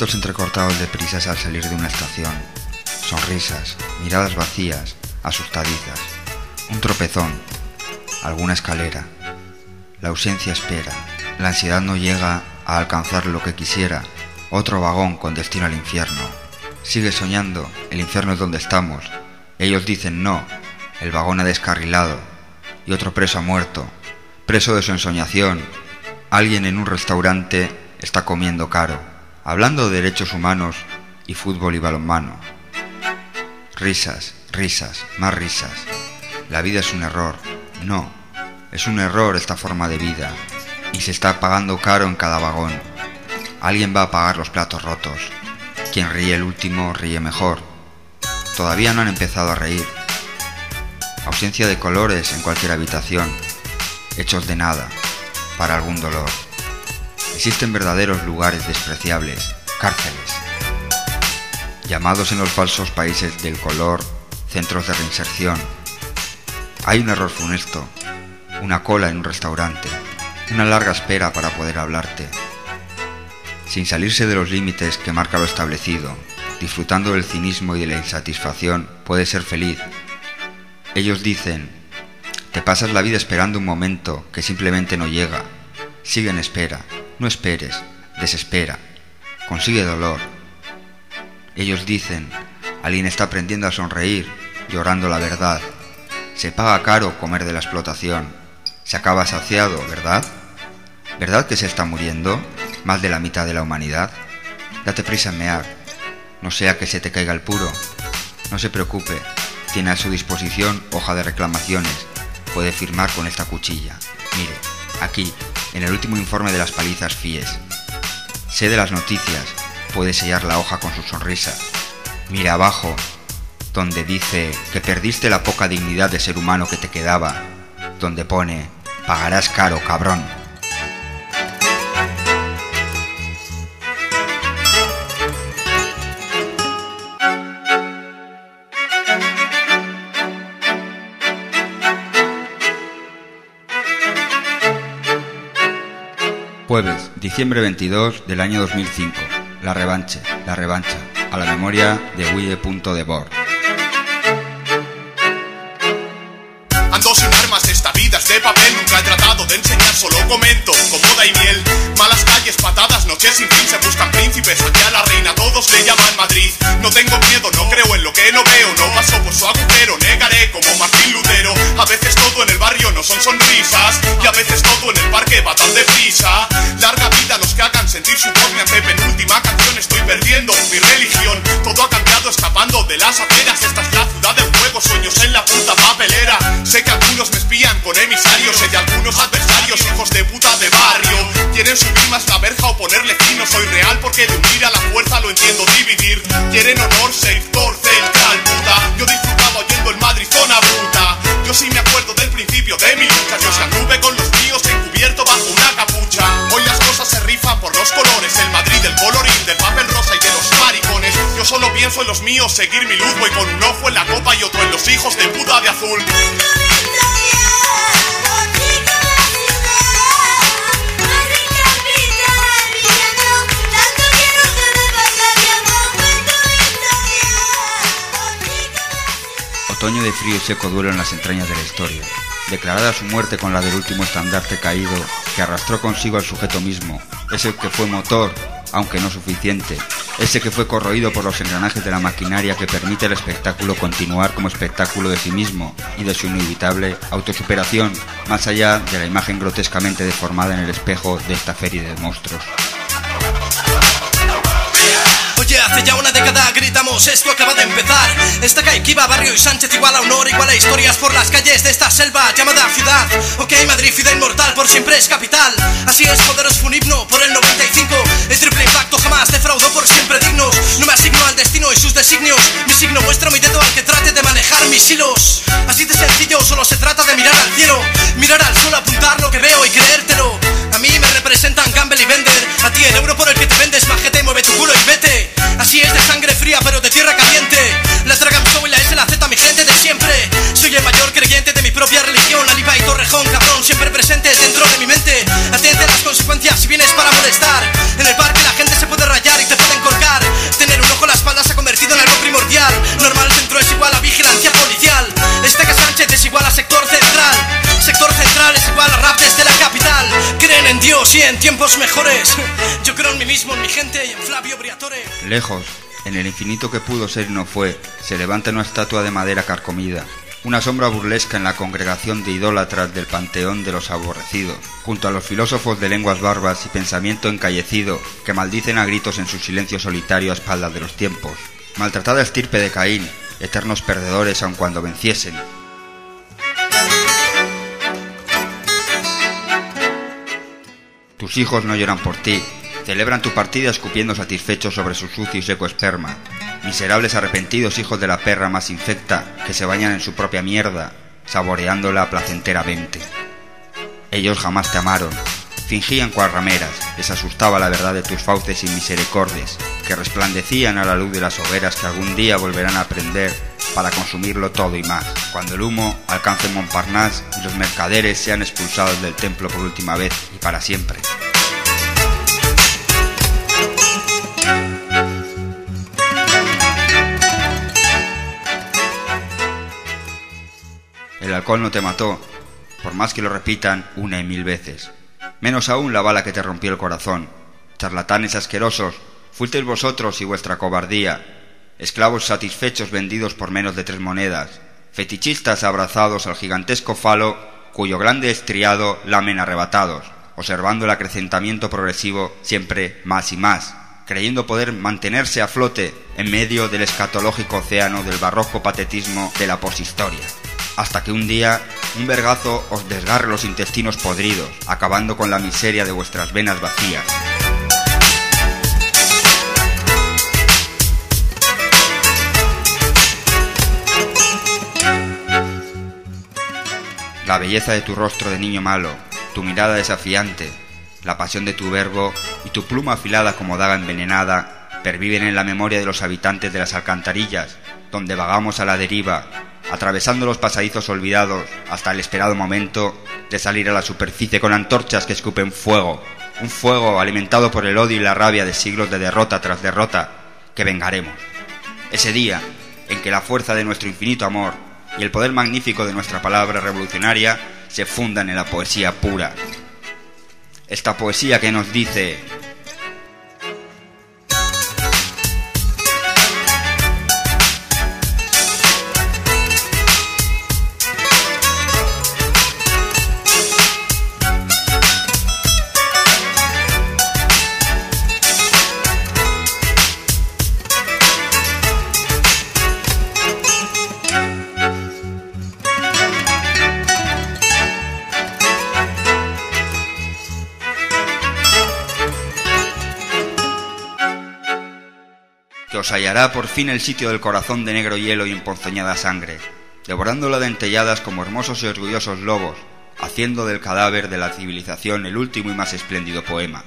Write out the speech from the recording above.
Entrecortados de prisas al salir de una estación. Sonrisas, miradas vacías, asustadizas. Un tropezón, alguna escalera. La ausencia espera. La ansiedad no llega a alcanzar lo que quisiera. Otro vagón con destino al infierno. Sigue soñando, el infierno es donde estamos. Ellos dicen no, el vagón ha descarrilado. Y otro preso ha muerto. Preso de su ensoñación. Alguien en un restaurante está comiendo caro hablando de derechos humanos y fútbol y balonmano. Risas, risas, más risas. La vida es un error. No, es un error esta forma de vida y se está pagando caro en cada vagón. Alguien va a pagar los platos rotos. Quien ríe el último ríe mejor. Todavía no han empezado a reír. Ausencia de colores en cualquier habitación. Hechos de nada, para algún dolor. Existen verdaderos lugares despreciables, cárceles, llamados en los falsos países del color centros de reinserción. Hay un error funesto, una cola en un restaurante, una larga espera para poder hablarte. Sin salirse de los límites que marca lo establecido, disfrutando del cinismo y de la insatisfacción, puedes ser feliz. Ellos dicen, te pasas la vida esperando un momento que simplemente no llega. Sigue en espera, no esperes, desespera, consigue dolor. Ellos dicen, alguien está aprendiendo a sonreír, llorando la verdad. Se paga caro comer de la explotación. Se acaba saciado, ¿verdad? ¿Verdad que se está muriendo? Más de la mitad de la humanidad. Date prisa en mear. No sea que se te caiga el puro. No se preocupe. Tiene a su disposición hoja de reclamaciones. Puede firmar con esta cuchilla. Mire, aquí, en el último informe de las palizas FIES. Sé de las noticias, puede sellar la hoja con su sonrisa. Mira abajo, donde dice que perdiste la poca dignidad de ser humano que te quedaba, donde pone, pagarás caro, cabrón. Jueves, diciembre 22 del año 2005. La revancha, la revancha, a la memoria de Wille.debord. Ando sin armas, esta vida es de papel. Nunca he tratado de enseñar, solo comento Con y miel, malas calles, patadas Noches sin fin, se buscan príncipes Aquí a la reina todos le llaman Madrid. No tengo miedo, no creo en lo que no veo. No paso por su agujero, Y a veces todo en el parque va tan deprisa Larga vida a los que hagan sentir su voz Mi antepenúltima canción, estoy perdiendo mi religión. Todo ha cambiado escapando de las aceras Esta es la ciudad del fuego, sueños en la puta papelera. Sé que algunos me espían con emisarios de algunos adversarios, hijos de puta de barrio Quieren subir más la verja o ponerle fin soy real porque de unir a la fuerza lo entiendo dividir. Quieren honor, sector central, puta Yo disfrutaba oyendo el Madrid zona bruta Yo sí me acuerdo del principio de mi lucha. Yo se anduve con los míos encubierto bajo una capucha. Hoy las cosas se rifan por los colores El Madrid del colorín, del papel rosa y de los maricones. Yo solo pienso en los míos, seguir mi luz Voy con un ojo en la copa y otro en los hijos de puta de azul Otoño de frío y seco duelo en las entrañas de la historia. Declarada su muerte con la del último estandarte caído que arrastró consigo al sujeto mismo, ese que fue motor, aunque no suficiente, ese que fue corroído por los engranajes de la maquinaria que permite al espectáculo continuar como espectáculo de sí mismo y de su inevitable autosuperación, más allá de la imagen grotescamente deformada en el espejo de esta feria de monstruos. Hace ya una década gritamos, esto acaba de empezar Esta Caiquiva, Barrio y Sánchez igual a honor, igual a historias por las calles de esta selva llamada ciudad. Ok, Madrid, ciudad inmortal, por siempre es capital. Así es, poderos fue un y en tiempos mejores. Yo creo en mí mismo, en mi gente y en Flavio Briatore. Lejos, en el infinito que pudo ser y no fue, se levanta una estatua de madera carcomida, una sombra burlesca en la congregación de idólatras del panteón de los aborrecidos, junto a los filósofos de lenguas barbas y pensamiento encallecido que maldicen a gritos en su silencio solitario a espaldas de los tiempos. Maltratada estirpe de Caín, eternos perdedores aun cuando venciesen. Tus hijos no lloran por ti, celebran tu partida escupiendo satisfechos sobre su sucio y seco esperma. Miserables arrepentidos hijos de la perra más infecta que se bañan en su propia mierda, saboreándola placenteramente. Ellos jamás te amaron, fingían cual rameras, les asustaba la verdad de tus fauces y misericordes, que resplandecían a la luz de las hogueras que algún día volverán a prender para consumirlo todo y más, cuando el humo alcance Montparnasse y los mercaderes sean expulsados del templo por última vez y para siempre. El alcohol no te mató, por más que lo repitan una y mil veces. Menos aún la bala que te rompió el corazón. Charlatanes asquerosos, fuisteis vosotros y vuestra cobardía, esclavos satisfechos vendidos por menos de tres monedas, fetichistas abrazados al gigantesco falo cuyo grande estriado lamen arrebatados, observando el acrecentamiento progresivo siempre más y más, creyendo poder mantenerse a flote en medio del escatológico océano del barroco patetismo de la poshistoria hasta que un día un vergazo os desgarre los intestinos podridos, acabando con la miseria de vuestras venas vacías. La belleza de tu rostro de niño malo, tu mirada desafiante, la pasión de tu verbo y tu pluma afilada como daga envenenada perviven en la memoria de los habitantes de las alcantarillas, donde vagamos a la deriva atravesando los pasadizos olvidados hasta el esperado momento de salir a la superficie con antorchas que escupen fuego, un fuego alimentado por el odio y la rabia de siglos de derrota tras derrota que vengaremos. Ese día en que la fuerza de nuestro infinito amor y el poder magnífico de nuestra palabra revolucionaria se fundan en la poesía pura. Esta poesía que nos dice os hallará por fin el sitio del corazón de negro hielo y emponzoñada sangre, devorándola de dentelladas como hermosos y orgullosos lobos, haciendo del cadáver de la civilización el último y más espléndido poema.